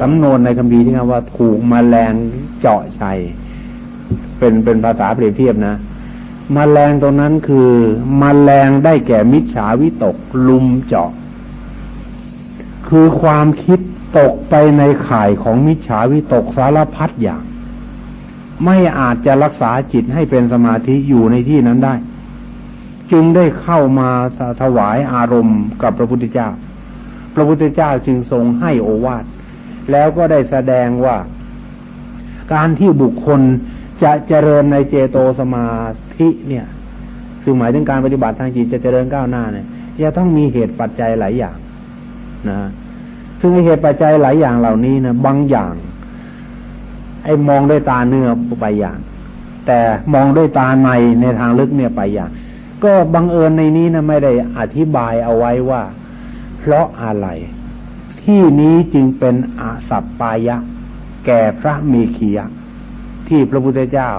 สำนวนในคัมภีร์ที่คำว่าถูกมแมลงเจาะชัย เป็นเป็นภาษาเปรียบเทียบนะมแมลงตรงนั้นคือมแมลงได้แก่มิจฉาวิตกลุมเจาะ คือความคิดตกไปในข่ายของมิจฉาวิตกสารพัดอย่าง ไม่อาจจะรักษาจิตให้เป็นสมาธิอยู่ในที่นั้นได้ จึงได้เข้ามาถวายอารมณ์กับพระพุทธเจ้า พระพุทธเจ้าจึงทรงให้โอวาท แล้วก็ได้แสดงว่า การที่บุคคลจะเจริญในเจโตสมาธิเนี่ยคือหมายถึงการปฏิบัติทางจิตจะเจริญก้าวหน้าเนี่ยจะต้องมีเหตุปัจจัยหลายอย่างนะซึ่งเหตุปัจจัยหลายอย่างเหล่านี้นะบางอย่าง ไอ้มองด้วยตาเนื้อไปอย่าง แต่มองด้วยตาในในทางลึกเนี่ยไปอย่าง ก็บังเอิญในนี้นะไม่ได้อธิบายเอาไว้ว่า เพราะอะไร ที่นี้จึงเป็นอาสัปปายะ แก่พระเมขียะ ที่พระพุทธเจ้า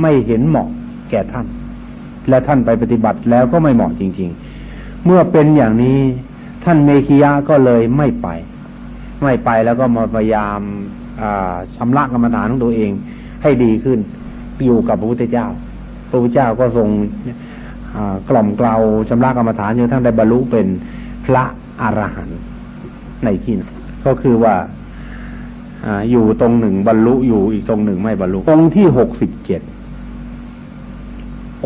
ไม่เห็นเหมาะแก่ท่าน และท่านไปปฏิบัติแล้วก็ไม่เหมาะจริง ๆ เมื่อเป็นอย่างนี้ท่านเมขียะก็เลยไม่ไป ไม่ไปแล้วก็มาพยายามชำระกรรมฐานของตัวเองให้ดีขึ้น อยู่กับพระพุทธเจ้า พระพุทธเจ้าก็ทรงกล่อมเกลาชำระกรรมฐานจนทั้งได้บรรลุเป็นพระอรหันต์ ในที่นั้นก็คือว่าอยู่ตรงหนึ่งบรรลุอยู่อีกตรงหนึ่งไม่บรรลุ องค์ที่หกสิบเจ็ด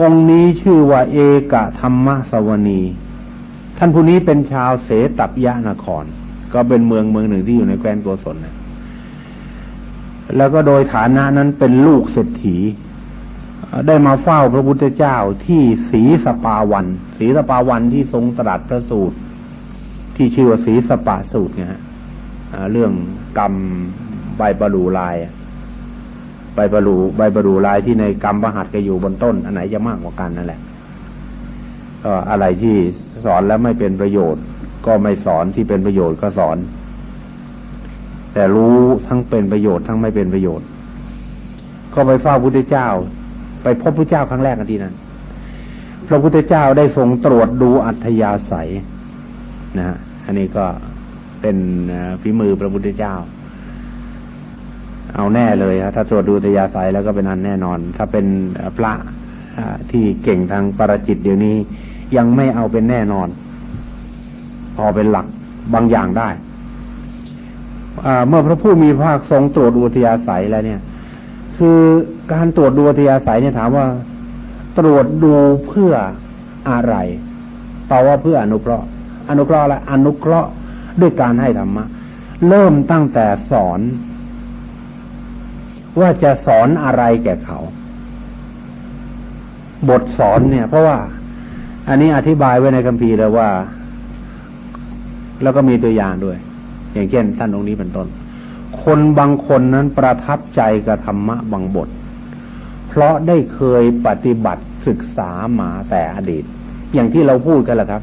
องค์นี้ชื่อว่าเอกธรรมสวนี ท่านผู้นี้เป็นชาวเสตับยะนคร ก็เป็นเมืองเมืองหนึ่งที่อยู่ในแคว้นโกศลนะแล้วก็โดยฐานะนั้นเป็นลูกเศรษฐี ได้มาเฝ้าพระพุทธเจ้าที่สีสปาวันสีสปาวันที่ทรงตรัสพระสูตร ที่ชื่อว่าสีสปาสูตรไงฮะเรื่องกรรมใบประดูลายใบประดูใบประดูลายที่ในกรรมประหัตก็อยู่บนต้น อันไหนจะมากกว่ากันนั่นแหละก็อะไรที่สอนแล้วไม่เป็นประโยชน์ ก็ไม่สอนที่เป็นประโยชน์ก็สอน แต่รู้ทั้งเป็นประโยชน์ทั้งไม่เป็นประโยชน์ ก็ไปเฝ้าพุทธเจ้า ไปพบพระเจ้าครั้งแรกกันที่นั้นพระพุทธเจ้าได้ทรงตรวจดูอัธยาศัย นะฮะอันนี้ก็เป็นฝีมือพระพุทธเจ้า เอาแน่เลยครับถ้าตรวจดูอัธยาศัยแล้วก็เป็นอันแน่นอน ถ้าเป็นพระที่เก่งทางปรจิตเดี๋ยวนี้ ยังไม่เอาเป็นแน่นอน พอเป็นหลักบางอย่างได้เมื่อพระผู้มีพระภาคทรงตรวจดูทยาศัยแล้วเนี่ย คือการตรวจดูทยาศัยเนี่ยถามว่า ตรวจดูเพื่ออะไรตอบว่าเพื่ออนุเคราะห์ อนุเคราะห์และอนุเคราะห์ด้วยการให้ธรรมะ เริ่มตั้งแต่สอน ว่าจะสอนอะไรแก่เขา บทสอนเนี่ย เพราะว่า อันนี้อธิบายไว้ในคัมภีร์แล้วว่า แล้วก็มีตัวอย่างด้วย อย่างเช่นท่านองค์นี้เป็นต้น คนบางคนนั้นประทับใจกับธรรมะบางบท เพราะได้เคยปฏิบัติศึกษามาแต่อดีต อย่างที่เราพูดกันแหละครับ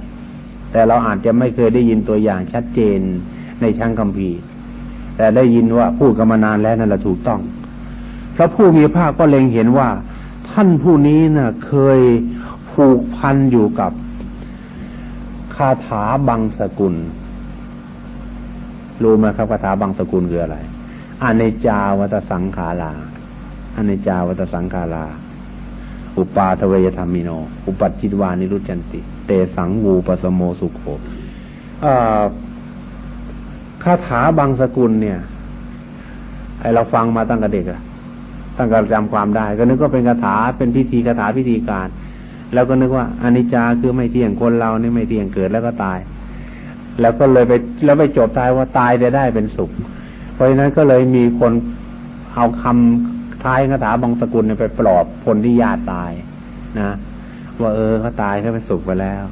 แต่เราอาจจะไม่เคยได้ยินตัวอย่างชัดเจนในชั้งคัมภีร์แต่ได้ยินว่าพูดกันมานานแล้วนั่นแหละถูกต้อง พระผู้มีภาคก็เล็งเห็นว่า ท่านผู้นี้นะ่ะเคยผูกพันอยู่กับคาถาบังสกุล รู้ไหมครับคาถาบังสกุลคืออะไรอเนจาวัตสังขาราอเนจาวัตสังขารา อุปาทเวยธรรมิโน อุปัจิตวานิรุจันติ เตสังวูปสโมสุโขคาถาบางสกุลเนี่ย ไอเราฟังมาตั้งแต่เด็กอะตั้งแต่จำความได้ ก็นึกว่าเป็นคาถาเป็นพิธีคาถาพิธีการ แล้วก็นึกว่าอนิจจาคือไม่เที่ยงคนเรานี่ไม่เที่ยงเกิดแล้วก็ตาย แล้วก็เลยไปแล้วไปจบตายว่าตายจะได้เป็นสุข เพราะฉะนั้นก็เลยมีคนเอาคำ ท้ายคาถาบางสกุลไปปลอบคนที่ญาติตายนะว่าเออเขาตายเขาเป็นสุขไปแล้ว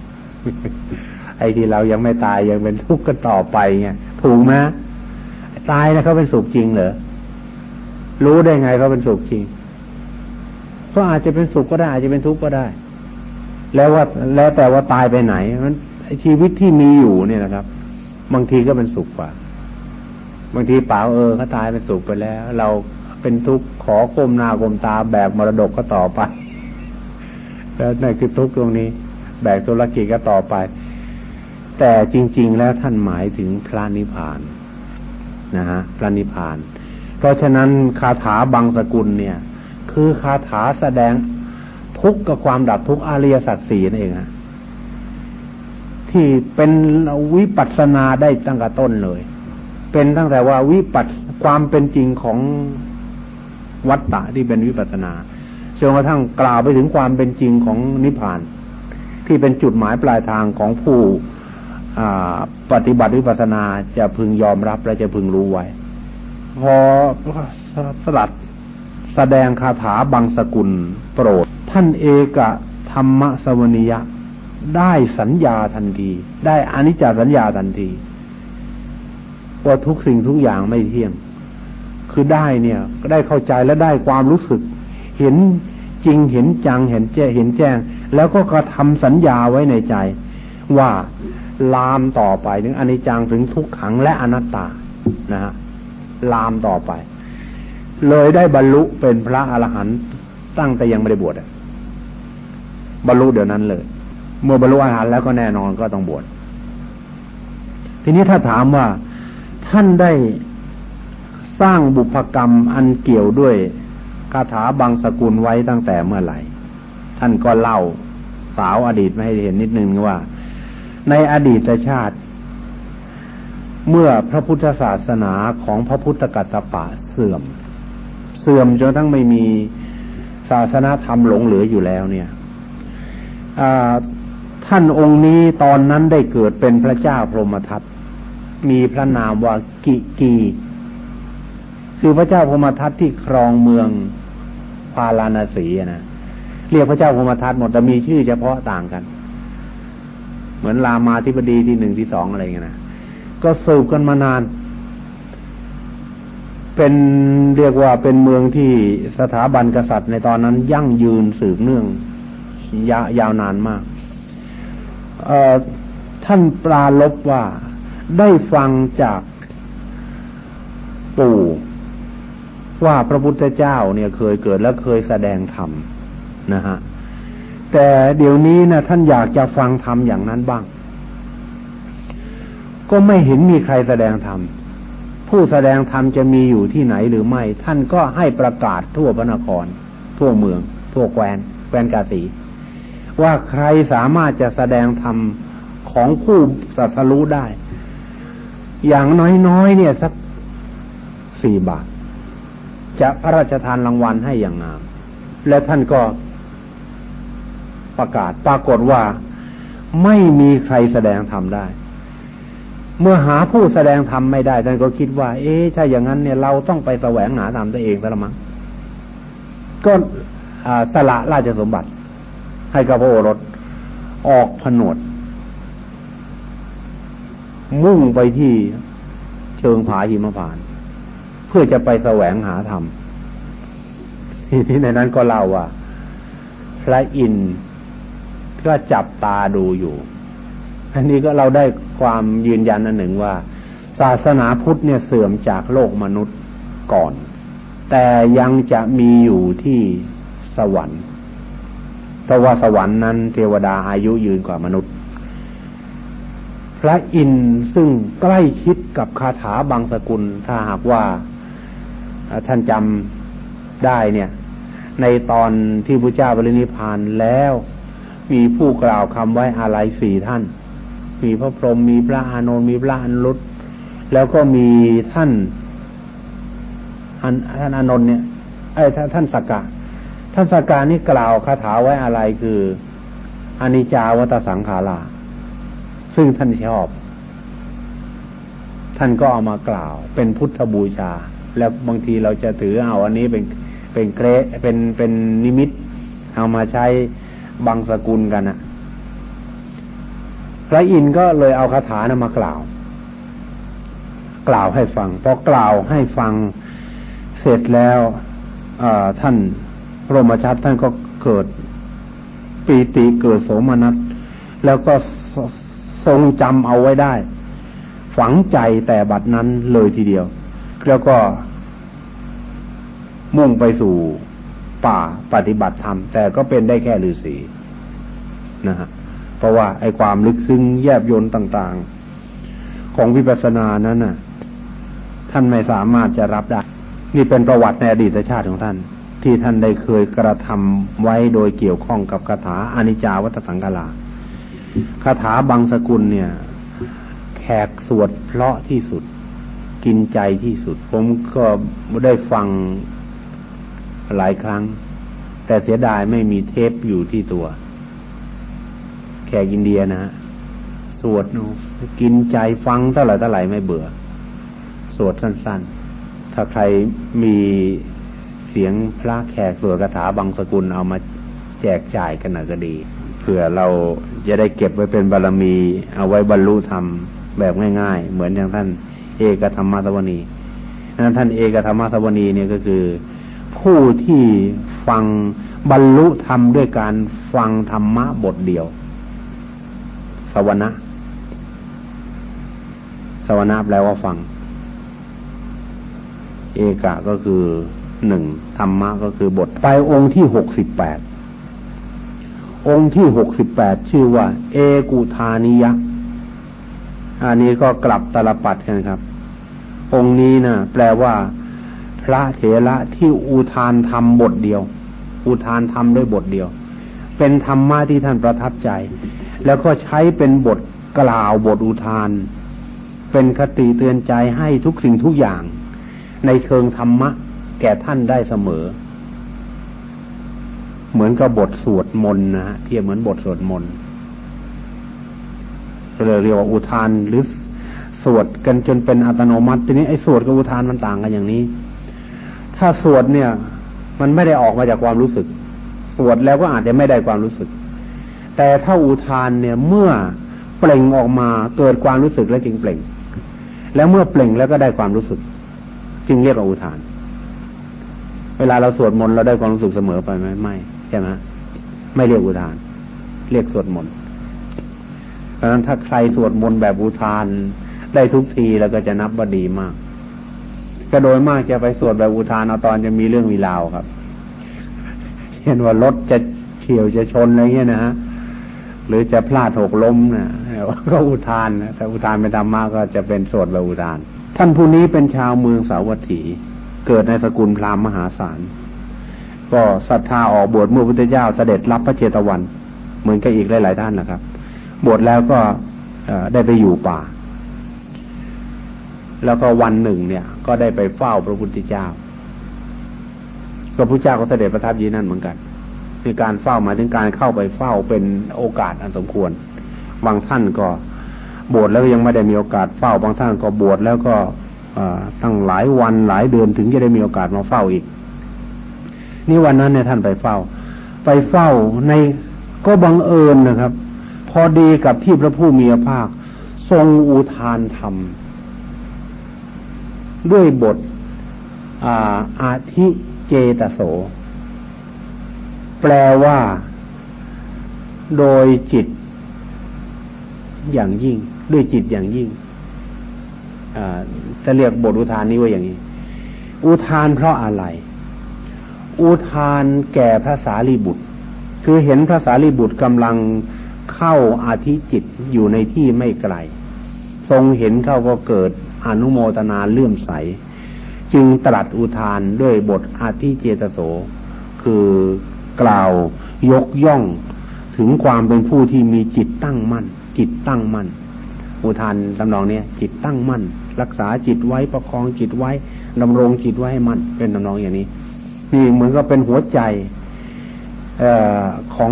ไอ้ที่เรายังไม่ตายยังเป็นทุกข์กันต่อไปเนี่ยถูกไหมตายแล้วเขาเป็นสุขจริงเหรอรู้ได้ไงเขาเป็นสุขจริงก็อาจจะเป็นสุขก็ได้ อาจจะเป็นทุกข์ก็ได้ แล้วว่าแล้วแต่ว่าตายไปไหนมันชีวิตที่มีอยู่เนี่ยนะครับ บางทีก็เป็นสุขกว่า บางทีเปล่าเออเขาตายเป็นสุขไปแล้ว เรา เป็นทุกข์ขอก้มหน้าก้มตาแบกมรดกก็ต่อไป แล้วนั่นคือทุกข์ตรงนี้ แบกธุรกิจก็ต่อไป แต่จริง ๆ แล้วท่านหมายถึงพระนิพพานนะฮะพระนิพพาน เพราะฉะนั้นคาถาบางสกุลเนี่ย คือคาถาแสดงทุกข์กับความดับทุกข์อาริยสัจสี่นั่นเองฮะที่เป็นวิปัสสนาได้ตั้งแต่ต้นเลย เป็นตั้งแต่ว่าวิปัสความเป็นจริงของ วัตตะที่เป็นวิปัสนาจนกระทั่งกล่าวไปถึงความเป็นจริงของนิพพาน ที่เป็นจุดหมายปลายทางของผู้ปฏิบัติวิปัสนาจะพึงยอมรับและจะพึงรู้ไว้ พอสลัดแสดงคาถาบางสกุลโปรด ท่านเอกธรรมสวนิยะ ได้สัญญาทันที ได้อนิจจสัญญาทันทีว่าทุกสิ่งทุกอย่างไม่เที่ยง คือได้เนี่ยก็ได้เข้าใจและได้ความรู้สึก เห็นจริงเห็นจังเห็นแจ้เห็นแจ้ง แล้วก็กระทำสัญญาไว้ในใจ ว่าลามต่อไปถึงอนิจจังถึงทุกขังและอนัตตานะฮะลามต่อไป เลยได้บรรลุเป็นพระอรหันต์ตั้งแต่ยังไม่ได้บวชบรรลุเดี๋ยวนั้นเลย เมื่อบรรลุอรหันต์แล้วก็แน่นอนก็ต้องบวชทีนี้ถ้าถามว่าท่านได้ สร้างบุพกรรมอันเกี่ยวด้วยคาถาบางสกุลไว้ตั้งแต่เมื่อไหร่ ท่านก็เล่าสาวอดีตมาให้เห็นนิดนึงว่า ในอดีตชาติ เมื่อพระพุทธศาสนาของพระพุทธกัสสปะเสื่อม เสื่อมจนทั้งไม่มีศาสนาธรรมหลงเหลืออยู่แล้วเนี่ยท่านองค์นี้ตอนนั้นได้เกิดเป็นพระเจ้าพรหมทัตมีพระนามว่ากิกี คือพระเจ้าพมทัตที่ครองเมืองพาราณสีนะเรียกพระเจ้าพมทัตหมดแต่มีชื่อเฉพาะต่างกัน เหมือนรามาธิบดีที่หนึ่งที่สองอะไรเงี้ยนะก็สืบกันมานาน เป็นเรียกว่าเป็นเมืองที่สถาบันกษัตริย์ในตอนนั้นยั่งยืนสืบเนื่องยายาวนานมากท่านปราลบว่าได้ฟังจากปู่ ว่าพระพุทธเจ้าเนี่ยเคยเกิดและเคยแสดงธรรมนะฮะแต่เดี๋ยวนี้นะท่านอยากจะฟังธรรมอย่างนั้นบ้าง ก็ไม่เห็นมีใครแสดงธรรมผู้แสดงธรรมจะมีอยู่ที่ไหนหรือไม่ ท่านก็ให้ประกาศทั่วพระนคร ทั่วเมือง ทั่วแคว้นแคว้นกาสี ว่าใครสามารถจะแสดงธรรมของผู้สัตรู้ได้ อย่างน้อยๆเนี่ยสักสี่บาท จะพระราชทานรางวัลให้อย่างงาม และท่านก็ประกาศปรากฏว่าไม่มีใครแสดงธรรมได้ เมื่อหาผู้แสดงธรรมไม่ได้ท่านก็คิดว่า เอ๊ะถ้าอย่างนั้นเนี่ยเราต้องไปแสวงหาธรรมตัวเองซะละมั้งก็สละราชสมบัติ ให้กับพระโอรสออกผนวด มุ่งไปที่เชิงผาหิมพาน เพื่อจะไปแสวงหาธรรมที่ที่ในนั้นก็เล่าว่า พระอินทร์ก็จับตาดูอยู่ อันนี้ก็เราได้ความยืนยันอันหนึ่งว่า ศาสนาพุทธเนี่ยเสื่อมจากโลกมนุษย์ก่อน แต่ยังจะมีอยู่ที่สวรรค์เพราะว่าสวรรค์นั้นเทวดาอายุยืนกว่ามนุษย์ พระอินทร์ซึ่งใกล้ชิดกับคาถาบางสกุลถ้าหากว่า ท่านจำได้เนี่ย ในตอนที่พระเจ้าบริณิพานแล้ว มีผู้กล่าวคำไว้อาลัยสี่ท่าน มีพระพรหมมีพระอานนท์มีพระอนุรุตแล้วก็มีท่านท่านอานนท์เนี่ยไอ้ท่านสกกาท่านสกกานี่กล่าวคาถาไว้อะไรคืออนิจจาวัตสังขาราซึ่งท่านชอบ ท่านก็เอามากล่าวเป็นพุทธบูชา แล้วบางทีเราจะถือเอาอันนี้เป็นเป็นเกรเป็นเป็นนิมิต เอามาใช้บางสกุลกันนะพระอินทร์ก็เลยเอาคาถานะมากล่าว กล่าวให้ฟังพอกล่าวให้ฟังเสร็จแล้วท่านพระมชัดท่านก็เกิดปีติเกิดโสมนัสแล้วก็ทรงจำเอาไว้ได้ ฝังใจแต่บัดนั้นเลยทีเดียว แล้วก็มุ่งไปสู่ป่าปฏิบัติธรรม แต่ก็เป็นได้แค่ฤาษีนะฮะเพราะว่าไอ้ความลึกซึ้งแยบยนต์ต่าง ๆ ของวิปัสสนานั้นน่ะ ท่านไม่สามารถจะรับได้นี่เป็นประวัติในอดีตชาติของท่าน ที่ท่านได้เคยกระทำไว้โดยเกี่ยวข้องกับคาถาอนิจจาวัตสังกาลาคาถาบางสกุลเนี่ย แขกสวดเพราะที่สุด กินใจที่สุด ผมก็ได้ฟังหลายครั้ง แต่เสียดายไม่มีเทปอยู่ที่ตัว แขกอินเดียนะสวดกินใจฟังเท่าไหร่เท่าไหร่ไม่เบื่อ สวดสั้น ๆ ถ้าใครมีเสียงพระแขกสวดคาถาบางสกุลเอามาแจกจ่ายกันหน่อยก็ดีเผื่อเราจะได้เก็บไว้เป็นบารมี เอาไว้บรรลุธรรมแบบง่าย ๆ เหมือนอย่างท่าน เอกธรรมสวนีนั้นท่านเอกธรรมสวนีเนี่ยก็คือ ผู้ที่ฟังบรรลุธรรมด้วยการฟังธรรมะบทเดียว สวนะสวนาแปลว่าฟัง เอกะก็คือหนึ่งธรรมะก็คือบทไปองค์ที่หกสิบแปดองค์ที่หกสิบแปดชื่อว่า เอกุธานิยะ อันนี้ก็กลับตลปัดกันครับ องค์นี้นะแปลว่า พระเถระที่อุทานธรรมบทเดียว อุทานธรรมด้วยบทเดียว เป็นธรรมะที่ท่านประทับใจ แล้วก็ใช้เป็นบทกล่าวบทอุทาน เป็นคติเตือนใจให้ทุกสิ่งทุกอย่าง ในเชิงธรรมะ แก่ท่านได้เสมอ เหมือนกับบทสวดมนต์นะเทียบเหมือนบทสวดมนต์เลยเรียกว่าอุทานหรือ สวดกันจนเป็นอัตโนมัติ ทีนี้ไอ้สวดกับอุทานมันต่างกันอย่างนี้ ถ้าสวดเนี่ย มันไม่ได้ออกมาจากความรู้สึก สวดแล้วก็อาจจะไม่ได้ความรู้สึก แต่ถ้าอุทานเนี่ยเมื่อเปล่งออกมาเกิดความรู้สึกแล้วจึงเปล่ง แล้วเมื่อเปล่งแล้วก็ได้ความรู้สึก จึงเรียกว่าอุทาน เวลาเราสวดมนต์เราได้ความรู้สึกเสมอไปไหมไม่ใช่ไหมไม่เรียกอุทาน เรียกสวดมนต์เพราะฉะนั้นถ้าใครสวดมนต์แบบอุทาน ได้ทุกทีแล้วก็จะนับว่าดีมาก ก็โดยมากจะไปสวดแบบอุทานเอาตอนจะมีเรื่องมีราวครับ เช่นว่ารถจะเฉียวจะชนอะไรเงี้ยนะฮะหรือจะพลาดหกล้มนะก็อุทานนะแต่อุทานเป็นธรรมะก็จะเป็นโสดแบบอุทาน ท่านผู้นี้เป็นชาวเมืองสาวัตถี เกิดในสกุลพราหมณ์มหาศาลก็ศรัทธาออกบวชเมื่อพุทธเจ้าเสด็จรับพระเจตวัน เหมือนกับอีกหลายๆท่านนะครับ บวชแล้วก็ได้ไปอยู่ป่า แล้วก็วันหนึ่งเนี่ย ก็ได้ไปเฝ้าพระพุทธเจ้าก็พระเจ้าก็เสด็จประทับยีนั่นเหมือนกันคือการเฝ้าหมายถึงการเข้าไปเฝ้าเป็นโอกาสอันสมควร บางท่านก็บวชแล้วยังไม่ได้มีโอกาสเฝ้า บางท่านก็บวชแล้วก็ตั้งหลายวันหลายเดือนถึงจะได้มีโอกาสมาเฝ้าอีก นี่วันนั้นเนี่ยท่านไปเฝ้า ไปเฝ้าในก็บังเอิญนะครับ พอดีกับที่พระผู้มีพระภาค ทรงอุทานธรรม ด้วยบทอาอาทิเจตโส แปลว่า โดยจิต อย่างยิ่ง ด้วยจิตอย่างยิ่งจะเรียกบทอุทานนี้ว่าอย่างนี้ อุทานเพราะอะไร อุทานแก่พระสารีบุตร คือเห็นพระสารีบุตรกำลังเข้าอาธิจิตอยู่ในที่ไม่ไกล ทรงเห็นเข้าก็เกิด อนุโมทนาเลื่อมใส จึงตรัสอุทานด้วยบทอาทิเจตโส คือกล่าวยกย่องถึงความเป็นผู้ที่มีจิตตั้งมั่น จิตตั้งมั่น อุทานตำนองเนี้ยจิตตั้งมั่น รักษาจิตไว้ประคองจิตไว้ดำรงจิตไว้ให้มั่นเป็นตำนองอย่างนี้นี่เหมือนก็เป็นหัวใจอของ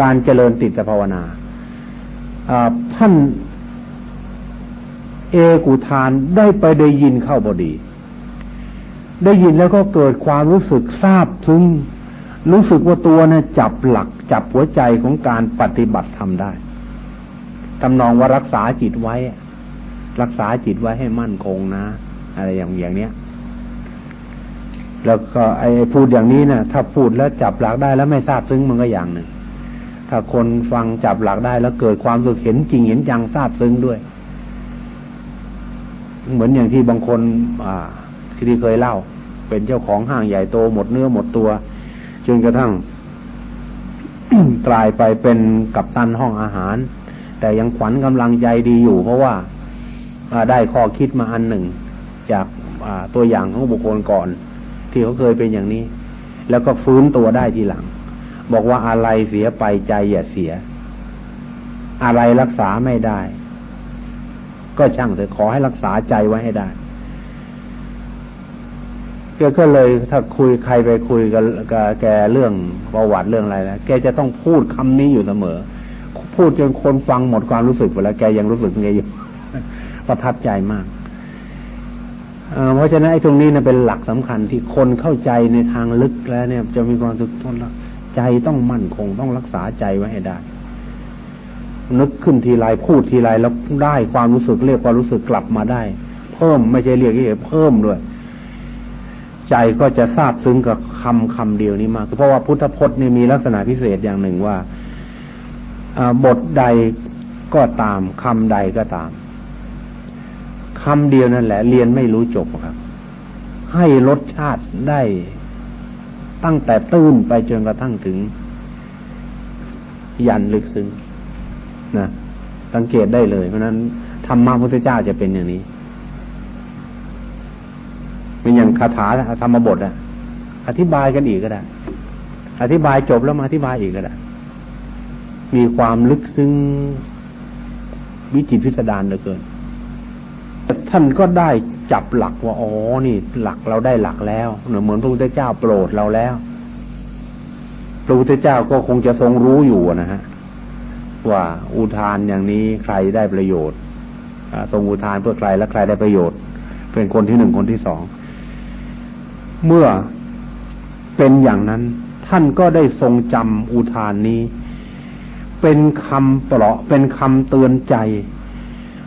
การเจริญติตภาวนาท่าน เอกุทานได้ไปได้ยินเข้าบอดี ได้ยินแล้วก็เกิดความรู้สึกทราบถึงรู้สึกว่าตัวนะจับหลักจับหัวใจของการปฏิบัติทำได้ทำนองว่ารักษาจิตไว้ รักษาจิตไว้ให้มั่นคงนะ อะไรอย่างอย่างเนี้ย แล้วก็ไอ้พูดอย่างนี้นะถ้าพูดแล้วจับหลักได้แล้วไม่ทราบซึ้งมันก็อย่างหนึ่งถ้าคนฟังจับหลักได้แล้วเกิดความสุขเห็นจริงเห็นจังทราบซึ้งด้วย เหมือนอย่างที่บางคน อ่าที่เคยเล่า เป็นเจ้าของห้างใหญ่โตหมดเนื้อหมดตัวจนกระทั่งกลายไปเป็นกัปตันห้องอาหาร แต่ยังขวัญกำลังใจดีอยู่ เพราะว่าได้ข้อคิดมาอันหนึ่ง จากตัวอย่างของบุคคลก่อน ที่เขาเคยเป็นอย่างนี้ แล้วก็ฟื้นตัวได้ทีหลัง บอกว่าอะไรเสียไปใจอย่าเสีย อะไรรักษาไม่ได้ ก็ช่างเถอะขอให้รักษาใจไว้ให้ได้แกก็เลยถ้าคุยใครไปคุยกับแกเรื่องประวัติเรื่องอะไรแล้วแกจะต้องพูดคำนี้อยู่เสมอ พูดจนคนฟังหมดความรู้สึกไปแล้วแกยังรู้สึกไงอยู่ประทับใจมากเพราะฉะนั้นไอ้ตรงนี้นะเป็นหลักสำคัญที่คนเข้าใจในทางลึกแล้วเนี่ย จะมีความสุขทนใจต้องมั่นคงต้องรักษาใจไว้ให้ได้ นึกขึ้นทีไรพูดทีไรแล้วได้ความรู้สึกเรียกความรู้สึกกลับมาได้ เพิ่มไม่ใช่เรียกที่เพิ่มด้วย ใจก็จะทราบซึ้งกับคำคำเดียวนี้มากเพราะว่าพุทธพจน์นี่มีลักษณะพิเศษอย่างหนึ่งว่าบทใดก็ตามคำใดก็ตามคำเดียวนั่นแหละ เรียนไม่รู้จบครับ ให้รสชาติได้ตั้งแต่ตื้นไปจนกระทั่งถึง ยันลึกซึ้ง นะสังเกตได้เลย เพราะนั้นธรรมะพุทธเจ้าจะเป็นอย่างนี้เป็นอย่างคาถาธรรมบทอะอธิบายกันอีกก็ได้ อธิบายจบแล้วมาอธิบายอีกก็ได้ มีความลึกซึ้งวิจิตพิสดารเหลือเกินท่านก็ได้จับหลักว่าอ๋อนี่ หลักเราได้หลักแล้วเหมือนพระพุทธเจ้าโปรดเราแล้วพระพุทธเจ้าก็คงจะทรงรู้อยู่นะฮะ ว่าอุทานอย่างนี้ใครได้ประโยชน์ทรงอุทานเพื่อใครและใครได้ประโยชน์ เป็นคนที่หนึ่งคนที่สองเมื่อเป็นอย่างนั้น ท่านก็ได้ทรงจำอุทานนี้ เป็นคำเปราะเป็นคำเตือนใจ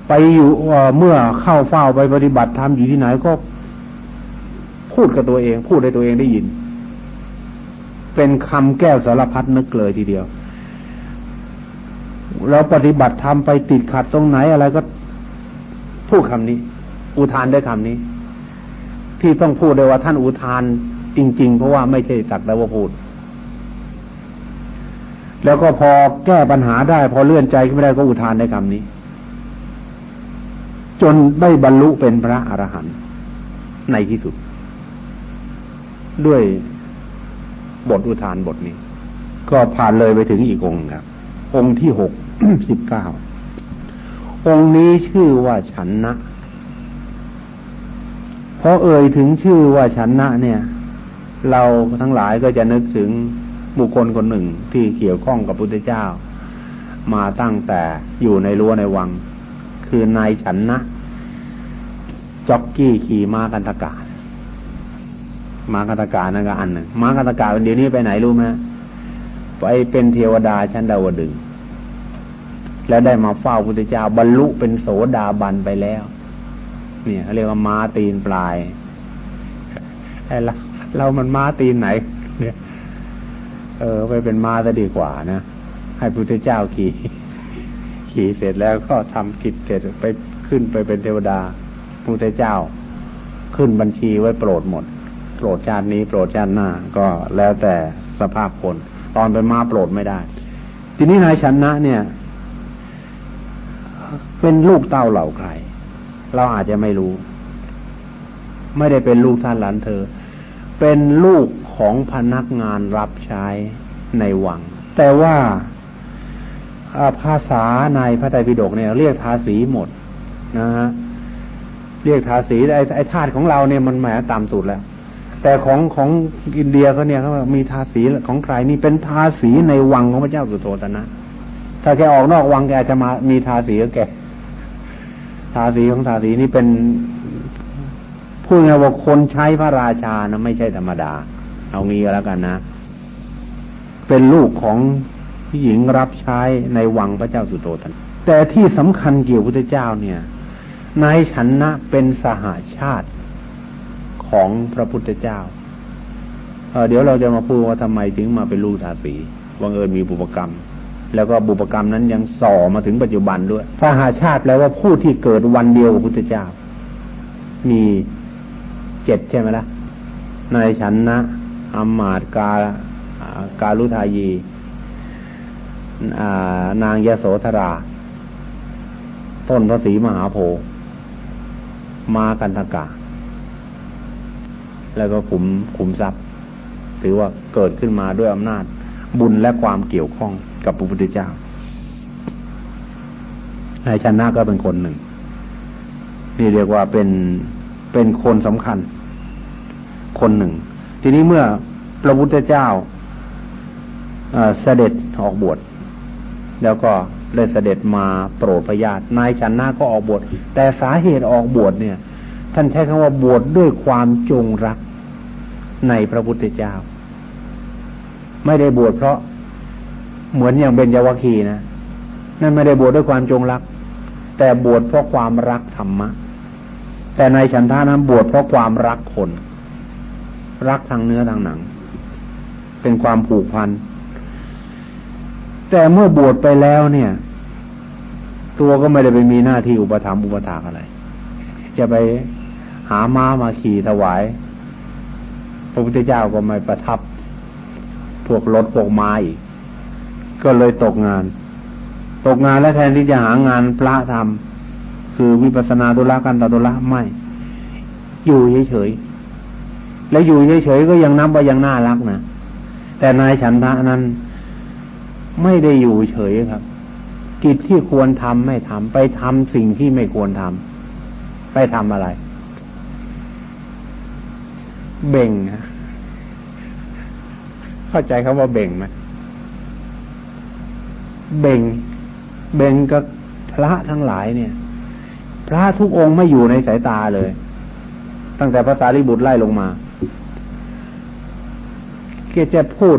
ไปอยู่เมื่อเข้าเฝ้าไปปฏิบัติธรรมอยู่ที่ไหนก็ พูดกับตัวเอง พูดให้ตัวเองได้ยิน เป็นคำแก้วสารพัดนึกเลยทีเดียว เราปฏิบัติธรรมไปติดขัดตรงไหนอะไรก็พูดคำนี้ อุทานได้คำนี้ ที่ต้องพูดเลยว่าท่านอุทานจริง ๆ เพราะว่าไม่ใช่ตักแต่ว่าพูด แล้วก็พอแก้ปัญหาได้ พอเลื่อนใจไม่ได้ก็อุทานในคำนี้ จนได้บรรลุเป็นพระอรหันต์ในที่สุด ด้วยบทอุทานบทนี้ ก็ผ่านเลยไปถึงอีกองค์ครับ องค์ที่หก สิบเก้าองค์นี้ชื่อว่าฉันนะพอเอ่ยถึงชื่อว่าชันนะเนี่ย เราทั้งหลายก็จะนึกถึงบุคคลคนหนึ่งที่เกี่ยวข้องกับพุทธเจ้า มาตั้งแต่อยู่ในรั้วในวัง คือนายฉันนะจ็อกกี้ขี่ม้ากันตะกาม้ากันตะกานั่นก็อันหนึ่งม้ากันตะกาเดี๋ยวนี้ไปไหนรู้ไหมไปเป็นเทวดาชั้นดาวดึง แล้วได้มาเฝ้าพุทธเจ้าบรรลุเป็นโสดาบันไปแล้ว เนี่ยเขาเรียกว่าม้าตีนปลายไอ้เราเรามันม้าตีนไหน เนี่ย เออ ไปเป็นม้าจะดีกว่านะให้พุทธเจ้าขี่ขี่เสร็จแล้วก็ทำกิจเสร็จไปขึ้นไปเป็นเทวดาพุทธเจ้า ขึ้นบัญชีไว้โปรดหมด โปรดชาตินี้โปรดชาติหน้า ก็แล้วแต่สภาพคน ตอนเป็นม้าโปรดไม่ได้ ทีนี้นายชนะเนี่ย เป็นลูกเต้าเหล่าใคร เราอาจจะไม่รู้ ไม่ได้เป็นลูกท่านหลานเธอ เป็นลูกของพนักงานรับใช้ในวัง แต่ว่าภาษาในพระไตรปิฎกเนี่ย เรียกทาสีหมดนะฮะเรียกทาสีไอ้ไอ้ธาตุของเราเนี่ยมันแหมตามสุดแล้ว แต่ของของอินเดียเขาเนี่ยเขามีทาสีของใครนี่เป็นทาสีในวังของพระเจ้าสุโธตนะ ถ้าแกออกนอกวังแกจะมามีทาสีก็แก ทาสีของทาสีนี่เป็นพูดง่ายว่าคนใช้พระราชานะไม่ใช่ธรรมดา เอางี้ก็แล้วกันนะ เป็นลูกของหญิงรับใช้ในวังพระเจ้าสุโธทนแต่ที่สำคัญเกี่ยวพุทธเจ้าเนี่ยนายฉันนะเป็นสหาชาติของพระพุทธเจ้าเเดี๋ยวเราจะมาพูดว่าทำไมถึงมาเป็นลูกทาสีวังเอิญมีบุปกรรม แล้วก็บุปกรรมนั้นยังส่อมาถึงปัจจุบันด้วยสหาชาติแปลว่าผู้ที่เกิดวันเดียวกับพุทธเจ้า มีเจ็ดใช่ไหมละ่ะนายฉันนะอามาตกาการุทายีนางยโสธรา ต้นพระศรีมหาโพธิ์มากันตกา แล้วก็ขุมขุมทรัพย์ ถือว่าเกิดขึ้นมาด้วยอำนาจ บุญและความเกี่ยวข้องกับพระพุทธเจ้านายชนะก็เป็นคนหนึ่งนี่เรียกว่าเป็นเป็นคนสำคัญ คนหนึ่ง ทีนี้เมื่อพระพุทธเจ้าเสด็จออกบวชแล้วก็ได้เสด็จมาโปรดพระญาตินายชันนาก็ออกบวชแต่สาเหตุออกบวชเนี่ย ท่านใช้คำว่าบวชดด้วยความจงรักในพระพุทธเจ้า ไม่ได้บวชเพราะเหมือนอย่างเบญจวัคคีนะนั่นไม่ได้บวชด้วยความจงรัก แต่บวชเพราะความรักธรรมะ แต่ในฉันทานั้นบวชเพราะความรักคน รักทางเนื้อทางหนัง เป็นความผูกพัน แต่เมื่อบวชไปแล้วเนี่ย ตัวก็ไม่ได้ไปมีหน้าที่อุปถัมภ์อุปถากอะไร จะไปหาม้ามาขี่ถวายพระพุทธเจ้าก็ไม่ประทับ วกรถพวกไม้ก็เลยตกงาน ตกงานแล้วแทนที่จะหางานพระทำคือวิปัสนาตุลากันตตุละไม่ อยู่เฉยๆและอยู่เฉยๆก็ยังนับว่ายังน่ารักนะแต่นายฉันทะนั้นไม่ได้อยู่เฉยครับ กิจที่ควรทำไม่ทำไปทำสิ่งที่ไม่ควรทำไปทำอะไร เบ่ง เข้าใจคำว่าเบ่งไหมเบ่ง เบ่งกับพระทั้งหลายเนี่ย พระทุกองค์ไม่อยู่ในสายตาเลย ตั้งแต่พระสารีบุตรไล่ลงมาเกจะพูด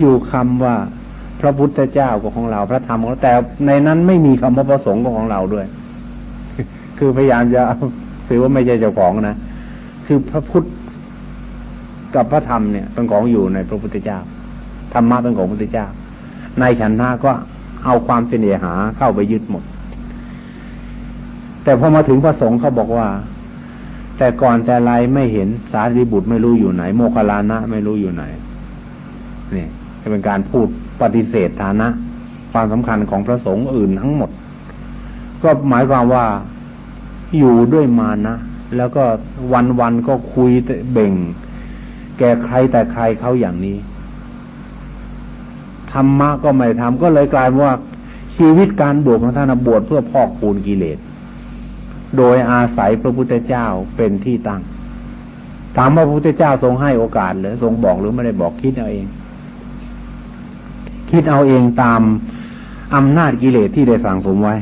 อยู่คำว่า พระพุทธเจ้าของเรา พระธรรมของเราแต่ในนั้นไม่มีคำว่าพระสงฆ์ของเราด้วย คือพยายามจะถือว่าไม่ใช่เจ้าของนะคือพระพุทธ กับพระธรรมเนี่ยเป็นของอยู่ในพระพุทธเจ้าธรรมะเป็นของพระพุทธเจ้า ในฉันทาก็เอาความเสน่หาเข้าไปยึดหมด แต่พอมาถึงพระสงฆ์เขาบอกว่า แต่ก่อนแต่ไรไม่เห็นสารีบุตรไม่รู้อยู่ไหน โมคลานะไม่รู้อยู่ไหนนี่เป็นการพูดปฏิเสธฐานะ ความสำคัญของพระสงฆ์อื่นทั้งหมด ก็หมายความว่าอยู่ด้วยมานะ แล้วก็วันวันก็คุยเบ่ง แก่ใครแต่ใครเขาอย่างนี้ธรรมะก็ไม่ทำก็เลยกลายว่าชีวิตการบวชของท่านบวชเพื่อพอกปูนกิเลส โดยอาศัยพระพุทธเจ้าเป็นที่ตั้งถามว่าพระพุทธเจ้าทรงให้โอกาสหรือทรงบอกหรือไม่ได้บอกคิดเอาเอง คิดเอาเองตามอำนาจกิเลสที่ได้สั่งสมไว้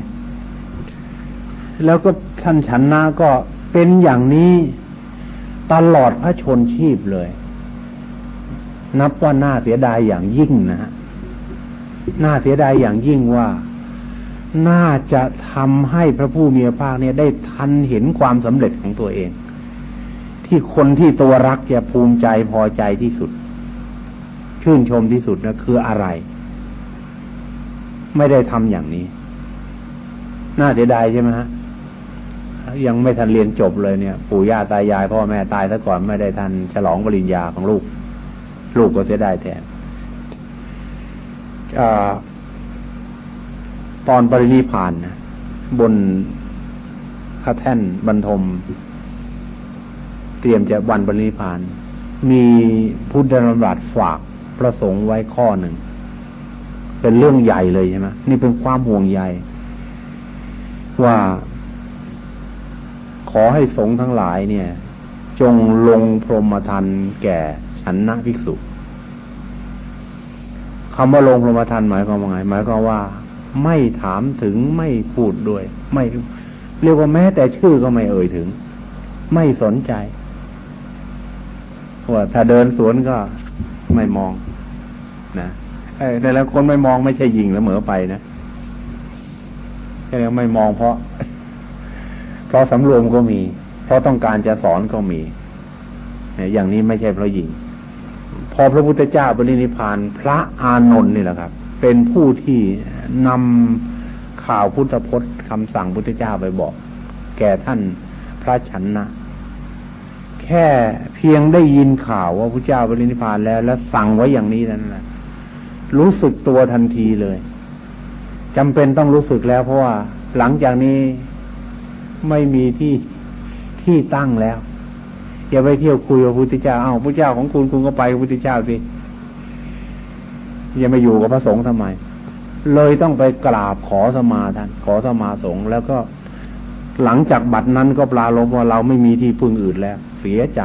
แล้วก็ท่านฉันนาก็เป็นอย่างนี้ตลอดพระชนชีพเลย นับว่าน่าเสียดายอย่างยิ่งนะฮะน่าเสียดายอย่างยิ่งว่า น่าจะทำให้พระผู้มีพระภาคเนี่ยได้ทันเห็นความสำเร็จของตัวเอง ที่คนที่ตัวรักจะภูมิใจพอใจที่สุด ชื่นชมที่สุดนะคืออะไร ไม่ได้ทำอย่างนี้ น่าเสียดายใช่ไหมฮะยังไม่ทันเรียนจบเลยเนี่ย ปู่ย่าตายายพ่อแม่ตายซะก่อนไม่ได้ทันฉลองปริญญาของลูก ลูกก็เสียดายแทนอตอนปรินิพานนะบนพระแท่นบรรทม เตรียมจะวันปรินิพาน มีพุทธนรัตฝากประสงค์ไว้ข้อหนึ่ง เป็นเรื่องใหญ่เลยใช่ไหมนี่เป็นความห่วงใยว่าขอให้สงฆ์ทั้งหลายเนี่ย จงลงพรหมทันแก่ ฉันนะภิกษุคำว่าลงพรหมทันหมายความว่าไงหมายความว่า ไม่ถามถึงไม่พูดด้วย ไม่เรียกว่าแม้แต่ชื่อก็ไม่เอ่ยถึง ไม่สนใจว่าถ้าเดินสวนก็ไม่มอง นะแต่แล้วคนไม่มองไม่ใช่ยิงแล้วเหมือไปนะแค่ไม่มองเพราะ เพราะสำรวมก็มี เพราะต้องการจะสอนก็มีอย่างนี้ไม่ใช่เพราะยิง พอพระพุทธเจ้าบริณิพานพระอานนท์นี่แหละครับ เป็นผู้ที่นำข่าวพุทธพจน์คำสั่งพุทธเจ้าไปบอก แก่ท่านพระชันนะ แค่เพียงได้ยินข่าวว่าพระเจ้าบริณิพานแล้ว แล้วสั่งไว้อย่างนี้นั่นแหละรู้สึกตัวทันทีเลยจำเป็นต้องรู้สึกแล้ว เพราะว่าหลังจากนี้ไม่มีที่ที่ตั้งแล้ว อย่าไปเที่ยวคุยกับพระพุทธเจ้าเอ้าพระเจ้าของคุณคุณก็ไปกับพระพุทธเจ้าสิอย่ามาอยู่กับพระสงฆ์ทำไม เลยต้องไปกราบขอสมาท่านขอสมาสงฆ์แล้วก็หลังจากบัดนั้นก็ปลาลงว่าเราไม่มีที่พึ่งอื่นแล้ว เสียใจ